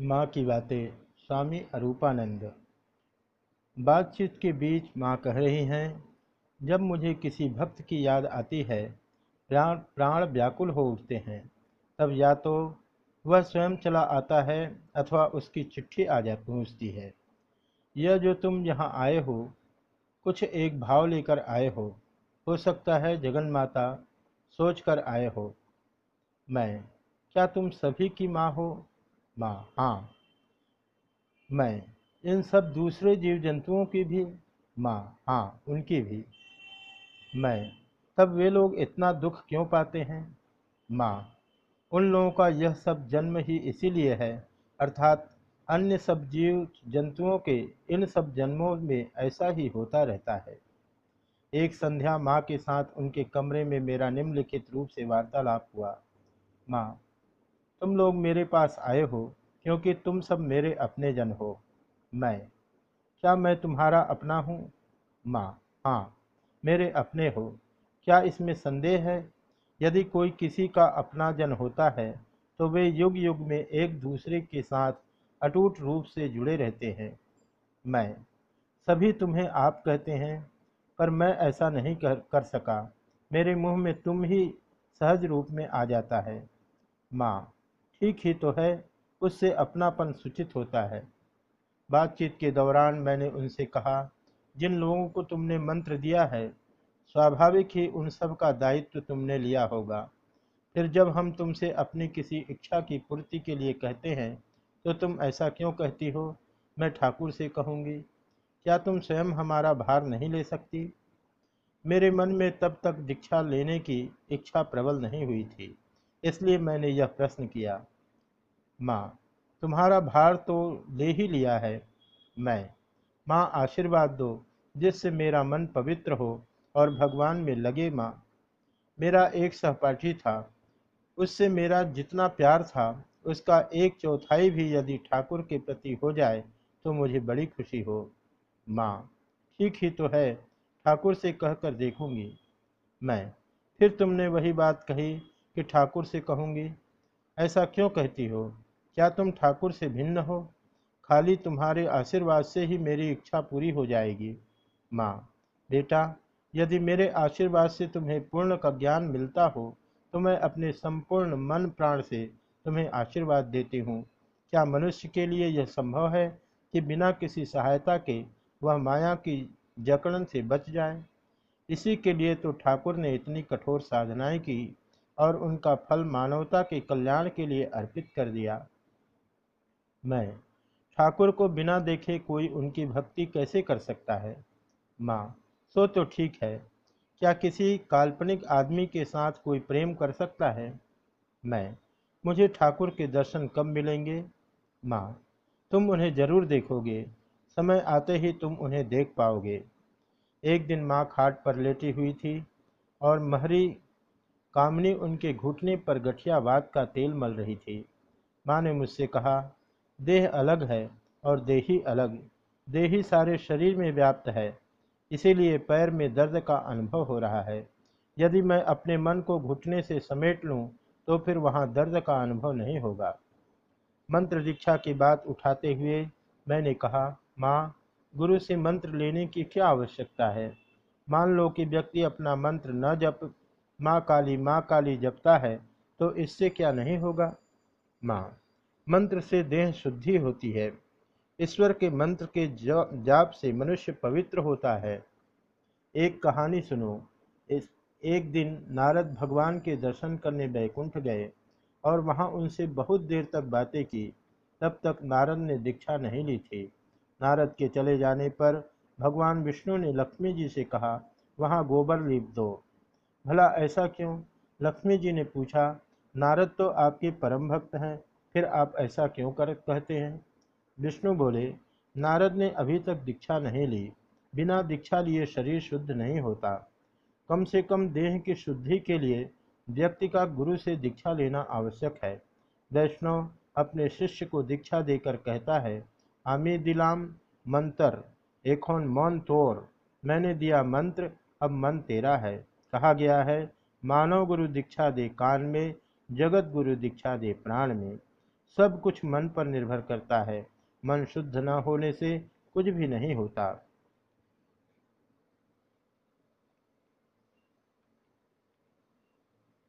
माँ की बातें, स्वामी अरूपानंद। बातचीत के बीच माँ कह रही हैं, जब मुझे किसी भक्त की याद आती है, प्राण प्राण व्याकुल हो उठते हैं, तब या तो वह स्वयं चला आता है अथवा उसकी चिट्ठी आ जा पहुँचती है। यह जो तुम यहाँ आए हो, कुछ एक भाव लेकर आए हो हो सकता है जगन माता सोच कर आए हो। मैं, क्या तुम सभी की माँ हो? माँ हाँ मैं, इन सब दूसरे जीव जंतुओं की भी, माँ हाँ उनकी भी। मैं, तब वे लोग इतना दुख क्यों पाते हैं? माँ, उन लोगों का यह सब जन्म ही इसीलिए है, अर्थात अन्य सब जीव जंतुओं के इन सब जन्मों में ऐसा ही होता रहता है। एक संध्या माँ के साथ उनके कमरे में मेरा निम्नलिखित रूप से वार्तालाप हुआ। माँ तुम लोग मेरे पास आए हो क्योंकि तुम सब मेरे अपने जन हो। मैं, क्या मैं तुम्हारा अपना हूँ? माँ हाँ मेरे अपने हो। क्या इसमें संदेह है? यदि कोई किसी का अपना जन होता है तो वे युग युग में एक दूसरे के साथ अटूट रूप से जुड़े रहते हैं। मैं, सभी तुम्हें आप कहते हैं, पर मैं ऐसा नहीं कर कर सका। मेरे मुँह में तुम ही सहज रूप में आ जाता है। माँ ठीक ही तो है, उससे अपनापन सूचित होता है। बातचीत के दौरान मैंने उनसे कहा, जिन लोगों को तुमने मंत्र दिया है, स्वाभाविक ही उन सब का दायित्व तुमने लिया होगा। फिर जब हम तुमसे अपनी किसी इच्छा की पूर्ति के लिए कहते हैं तो तुम ऐसा क्यों कहती हो? मैं ठाकुर से कहूँगी, क्या तुम स्वयं हमारा भार नहीं ले सकती? मेरे मन में तब तक दीक्षा लेने की इच्छा प्रबल नहीं हुई थी। इसलिए मैंने यह प्रश्न किया, माँ, तुम्हारा भार तो ले ही लिया है, मैं, माँ, आशीर्वाद दो, जिससे मेरा मन पवित्र हो और भगवान में लगे, माँ। मेरा एक सहपाठी था, उससे मेरा जितना प्यार था, उसका एक चौथाई भी यदि ठाकुर के प्रति हो जाए तो मुझे बड़ी खुशी हो। माँ, ठीक ही तो है, ठाकुर से कहकर देखूँगी। मैं, फिर तुमने वही बात कही कि ठाकुर से कहूँगी, ऐसा क्यों कहती हो? क्या तुम ठाकुर से भिन्न हो? खाली तुम्हारे आशीर्वाद से ही मेरी इच्छा पूरी हो जाएगी। माँ, बेटा, यदि मेरे आशीर्वाद से तुम्हें पूर्ण का ज्ञान मिलता हो तो मैं अपने संपूर्ण मन प्राण से तुम्हें आशीर्वाद देती हूँ। क्या मनुष्य के लिए यह संभव है कि बिना किसी सहायता के वह माया की जकड़न से बच जाए? इसी के लिए तो ठाकुर ने इतनी कठोर साधनाएँ की और उनका फल मानवता के कल्याण के लिए अर्पित कर दिया। मैं ठाकुर को बिना देखे कोई उनकी भक्ति कैसे कर सकता है? माँ, सो तो ठीक है। क्या किसी काल्पनिक आदमी के साथ कोई प्रेम कर सकता है? मैं, मुझे ठाकुर के दर्शन कब मिलेंगे? माँ, तुम उन्हें ज़रूर देखोगे। समय आते ही तुम उन्हें देख पाओगे। एक दिन माँ खाट पर लेटी हुई थी और महरी कामनी उनके घुटने पर गठिया गठियावाद का तेल मल रही थी। माँ ने मुझसे कहा, देह अलग है और देही अलग। देही सारे शरीर में व्याप्त है। इसीलिए पैर में दर्द का अनुभव हो रहा है। यदि मैं अपने मन को घुटने से समेट लूँ तो फिर वहाँ दर्द का अनुभव नहीं होगा मंत्र दीक्षा की बात उठाते हुए मैंने कहा, माँ, गुरु से मंत्र लेने की क्या आवश्यकता है? मान लो कि व्यक्ति अपना मंत्र न जप माँ काली माँ काली जपता है तो इससे क्या नहीं होगा? माँ, मंत्र से देह शुद्धि होती है। ईश्वर के मंत्र के जाप से मनुष्य पवित्र होता है। एक कहानी सुनो। इस, एक दिन नारद भगवान के दर्शन करने बैकुंठ गए और वहाँ उनसे बहुत देर तक बातें की। तब तक नारद ने दीक्षा नहीं ली थी। नारद के चले जाने पर भगवान विष्णु ने लक्ष्मी जी से कहा, वहाँ गोबर लीप दो। भला ऐसा क्यों? लक्ष्मी जी ने पूछा, नारद तो आपके परम भक्त हैं, फिर आप ऐसा क्यों कर कहते हैं? विष्णु बोले, नारद ने अभी तक दीक्षा नहीं ली, बिना दीक्षा लिए शरीर शुद्ध नहीं होता। कम से कम देह की शुद्धि के लिए व्यक्ति का गुरु से दीक्षा लेना आवश्यक है। वैष्णव अपने शिष्य को दीक्षा देकर कहता है, आमी दिलाम, मंत्र, एखोन मन तोर, मैंने दिया मंत्र, अब मन तेरा है। कहा गया है, मानव गुरु दीक्षा दे कान में, जगत गुरु दीक्षा दे प्राण में। सब कुछ मन पर निर्भर करता है। मन शुद्ध न होने से कुछ भी नहीं होता।